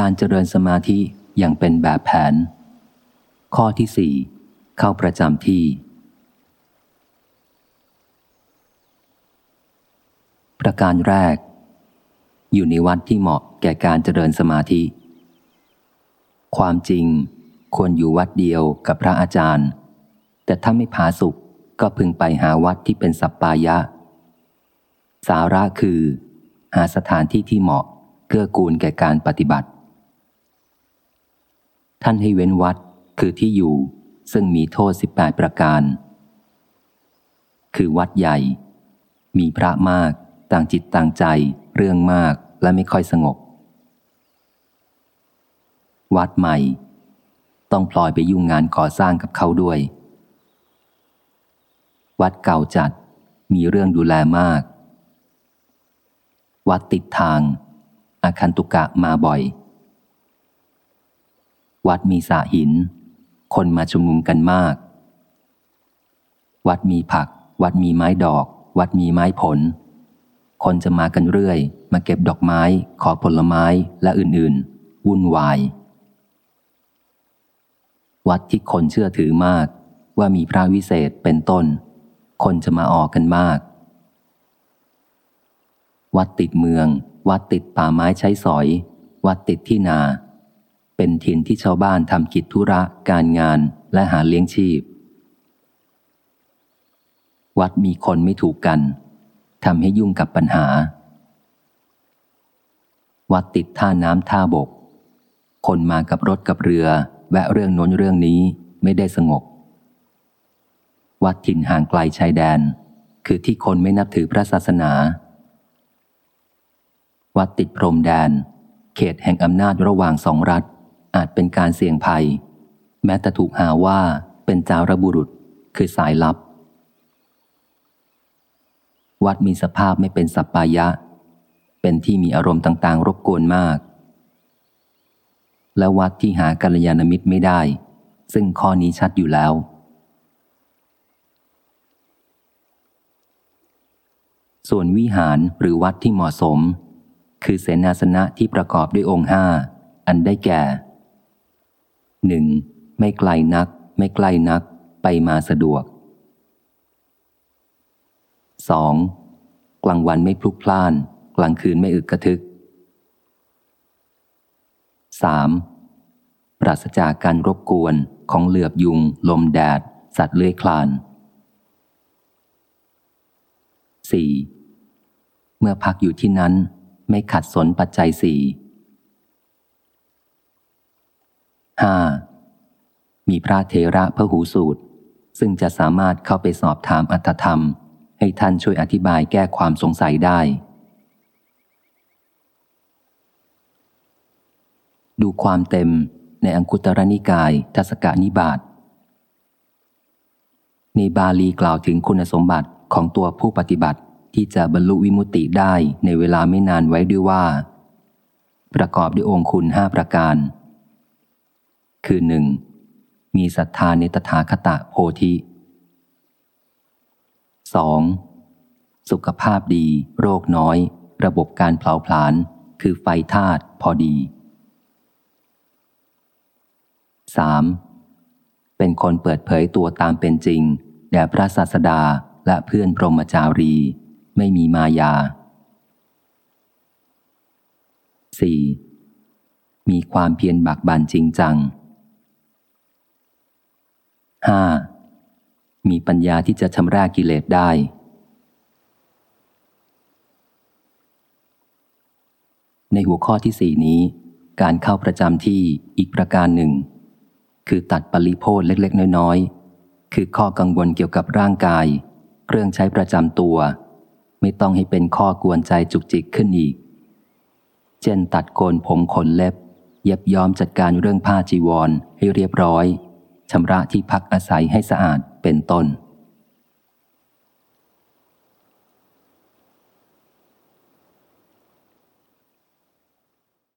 การเจริญสมาธิอย่างเป็นแบบแผน ข้อที่สี่เข้าประจำที่ ประการแรก อยู่ในวัดที่เหมาะแก่การเจริญสมาธิ ความจริงควรอยู่วัดเดียวกับพระอาจารย์ แต่ถ้าไม่ผาสุกก็พึงไปหาวัดที่เป็นสัปปายะ สาระคือ หาสถานที่ที่เหมาะเกื้อกูลแก่การปฏิบัติ ท่านให้เว้นวัดคือที่อยู่ ซึ่งมีโทษสิบแปดประการ คือวัดใหญ่ มีพระมาก ต่างจิตต่างใจ เรื่องมากและไม่ค่อยสงบ วัดใหม่ ต้องพลอยไปยุ่งงานก่อสร้างกับเขาด้วย วัดเก่าจัด มีเรื่องดูแลมาก วัดติดทาง อาคันตุกะมาบ่อย วัดมีสาหิน คนมาชุมนุมกันมาก วัดมีผัก วัดมีไม้ดอก วัดมีไม้ผล คนจะมากันเรื่อย มาเก็บดอกไม้ ขอผลไม้และอื่นๆ วุ่นวาย วัดที่คนเชื่อถือมากว่ามีพระวิเศษเป็นต้น คนจะมาออกกันมาก วัดติดเมือง วัดติดป่าไม้ใช้สอย วัดติดที่นา เป็นถิ่นที่ชาวบ้านทำกิจธุระการงานและหาเลี้ยงชีพ วัดมีคนไม่ถูกกันทำให้ยุ่งกับปัญหา วัดติดท่าน้ำท่าบก คนมากับรถกับเรือ แวะเรื่องโน้นเรื่องนี้ไม่ได้สงบ วัดถิ่นห่างไกลชายแดน คือที่คนไม่นับถือพระศาสนา วัดติดพรมแดน เขตแห่งอำนาจระหว่างสองรัฐ อาจเป็นการเสี่ยงภัย แม้แต่ถูกหาว่าเป็นจารบุรุษคือสายลับ วัดมีสภาพไม่เป็นสัปปายะ เป็นที่มีอารมณ์ต่างๆ รบกวนมาก และวัดที่หากัลยาณมิตรไม่ได้ ซึ่งข้อนี้ชัดอยู่แล้ว ส่วนวิหารหรือวัดที่เหมาะสม คือเสนาสนะที่ประกอบด้วยองค์ห้าอันได้แก่ หนึ่งไม่ไกลนัก ไม่ใกล้นัก ไปมาสะดวก 2. กลางวันไม่พลุกพล่าน กลางคืนไม่อึกกระทึก 3. ปราศจากการรบกวนของเหลือบยุง ลมแดด สัตว์เลื้อยคลาน 4. เมื่อพักอยู่ที่นั้นไม่ขัดสนปัจจัยสี่ 5. มีพระเทระพระหูสูตร ซึ่งจะสามารถเข้าไปสอบถามอัตธรรม ให้ท่านช่วยอธิบายแก้ความสงสัยได้ ดูความเต็มในอังคุตรนิกายทัศกานิบาตในบาลีกล่าวถึงคุณสมบัติของตัวผู้ปฏิบัติที่จะบรรลุวิมุตติได้ในเวลาไม่นานไว้ด้วยว่า ประกอบด้วยองค์คุณห้าประการ คือหนึ่งมีศรัทธาในตถาคตะโพธิ 2. สุขภาพดี โรคน้อย ระบบการเผาผลาญคือไฟธาตุพอดี 3. เป็นคนเปิดเผยตัวตามเป็นจริง แด่พระศาสดาและเพื่อนพรหมจารี ไม่มีมายา 4. มีความเพียรบักบันจริงจัง 5. มีปัญญาที่จะชำระกิเลสได้ ในหัวข้อที่สี่นี้ การเข้าประจำที่อีกประการหนึ่ง คือตัดปริโพธเล็กๆ น้อยๆ คือข้อกังวลเกี่ยวกับร่างกาย เครื่องใช้ประจำตัว ไม่ต้องให้เป็นข้อกวนใจจุกจิกขึ้นอีก เช่นตัดโกนผมขนเล็บ เย็บย้อมจัดการเรื่องผ้าจีวรให้เรียบร้อย ชำระที่พักอาศัยให้สะอาดเป็นต้น